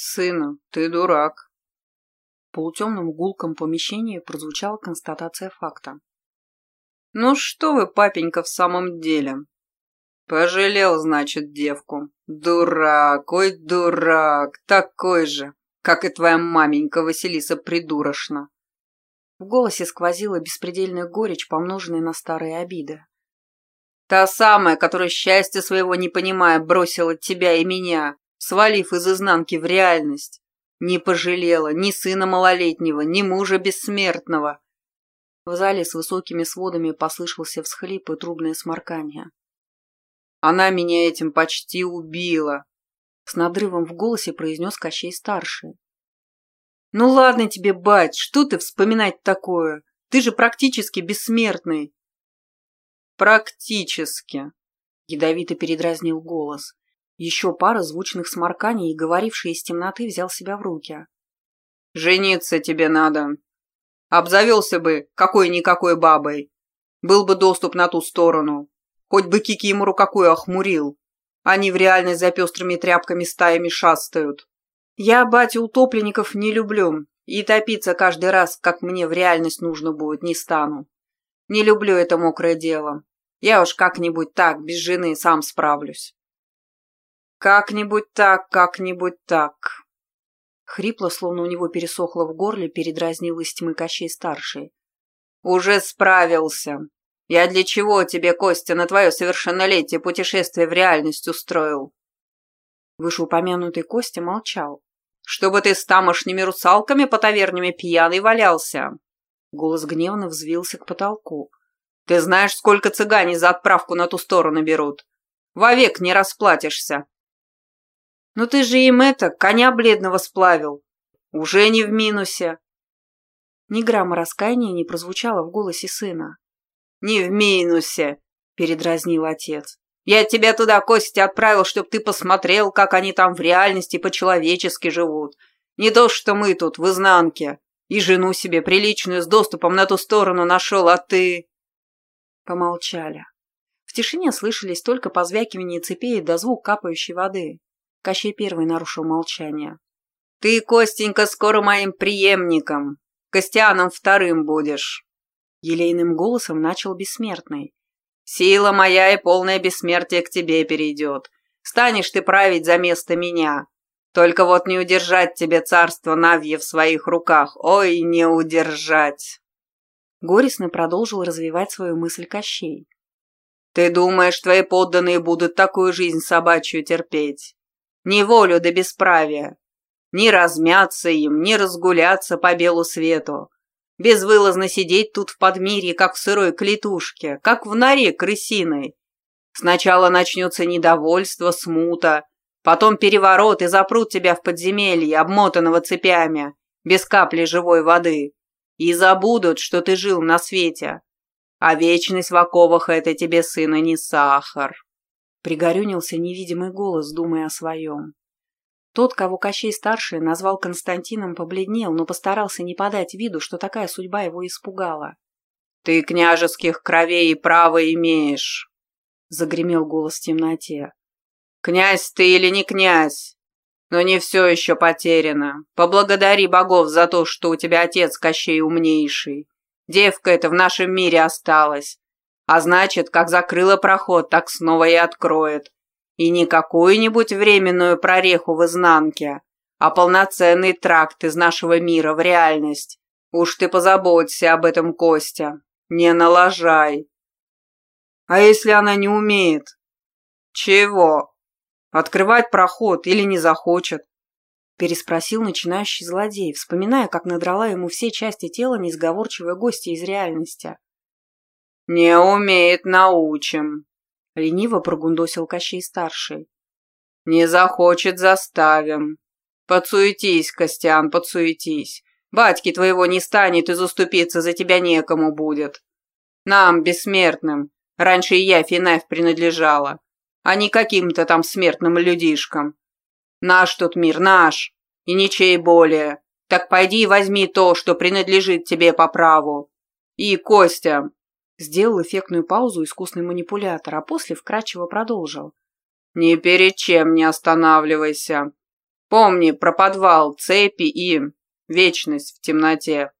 Сына, ты дурак. В полутемном гулком помещении прозвучала констатация факта. Ну что вы, папенька, в самом деле? Пожалел, значит, девку. Дурак, ой, дурак, такой же, как и твоя маменька Василиса придурочна. В голосе сквозила беспредельная горечь, помноженная на старые обиды. Та самая, которая счастья своего не понимая бросила тебя и меня, свалив из изнанки в реальность. Не пожалела ни сына малолетнего, ни мужа бессмертного. В зале с высокими сводами послышался всхлип и трубное сморкание. Она меня этим почти убила. С надрывом в голосе произнес Кощей-старший. Ну ладно тебе, бать, что ты вспоминать такое? Ты же практически бессмертный. Практически. Ядовито передразнил голос. Еще пара звучных сморканий, и говоривший из темноты взял себя в руки. «Жениться тебе надо. Обзавелся бы какой-никакой бабой. Был бы доступ на ту сторону. Хоть бы Кикимору какую охмурил. Они в реальность за пестрыми тряпками стаями шастают. Я, батя, утопленников не люблю. И топиться каждый раз, как мне в реальность нужно будет, не стану. Не люблю это мокрое дело. Я уж как-нибудь так, без жены, сам справлюсь. Как-нибудь так, как-нибудь так. Хрипло, словно у него пересохло в горле, передразнил из тьмы Кощей-старший. Уже справился. Я для чего тебе, Костя, на твое совершеннолетие путешествие в реальность устроил? Вышеупомянутый Костя молчал. Чтобы ты с тамошними русалками по тавернями пьяный валялся. Голос гневно взвился к потолку. Ты знаешь, сколько цыгане за отправку на ту сторону берут? Вовек не расплатишься. Ну ты же им это, коня бледного сплавил. Уже не в минусе. Ни грамма раскаяния не прозвучало в голосе сына. «Не в минусе», — передразнил отец. «Я тебя туда, Костя, отправил, чтоб ты посмотрел, как они там в реальности по-человечески живут. Не то, что мы тут, в изнанке. И жену себе приличную с доступом на ту сторону нашел, а ты...» Помолчали. В тишине слышались только позвякивание цепей да звук капающей воды. Кощей первый нарушил молчание. «Ты, Костенька, скоро моим преемником, Костяном вторым будешь!» Елейным голосом начал бессмертный. «Сила моя и полное бессмертие к тебе перейдет. Станешь ты править за место меня. Только вот не удержать тебе царство Навье в своих руках. Ой, не удержать!» Горестно продолжил развивать свою мысль Кощей. «Ты думаешь, твои подданные будут такую жизнь собачью терпеть? Неволю до бесправия. Ни размяться им, ни разгуляться по белу свету. Безвылазно сидеть тут в подмирье, как в сырой клетушке, как в норе крысиной. Сначала начнется недовольство, смута, потом переворот и запрут тебя в подземелье, обмотанного цепями, без капли живой воды и забудут, что ты жил на свете. А вечность в оковах — это тебе, сына, не сахар. Пригорюнился невидимый голос, думая о своем. Тот, кого Кощей-старший назвал Константином, побледнел, но постарался не подать виду, что такая судьба его испугала. «Ты княжеских кровей и право имеешь!» — загремел голос в темноте. «Князь ты или не князь? Но не все еще потеряно. Поблагодари богов за то, что у тебя отец Кощей умнейший. Девка эта в нашем мире осталась. А значит, как закрыла проход, так снова и откроет. И не какую-нибудь временную прореху в изнанке, а полноценный тракт из нашего мира в реальность. Уж ты позаботься об этом, Костя. Не налажай. А если она не умеет? Чего? Открывать проход или не захочет? Переспросил начинающий злодей, вспоминая, как надрала ему все части тела несговорчивая гостья из реальности. «Не умеет, научим», — лениво прогундосил Кощей-старший. «Не захочет, заставим. Подсуетись, Костян, подсуетись. Батьки твоего не станет и заступиться за тебя некому будет. Нам, бессмертным, раньше и я Финавь принадлежала а не каким-то там смертным людишкам. Наш тут мир, наш, и ничей более. Так пойди и возьми то, что принадлежит тебе по праву. И, Костя...» Сделал эффектную паузу искусный манипулятор, а после вкратчиво продолжил. «Ни перед чем не останавливайся. Помни про подвал, цепи и вечность в темноте.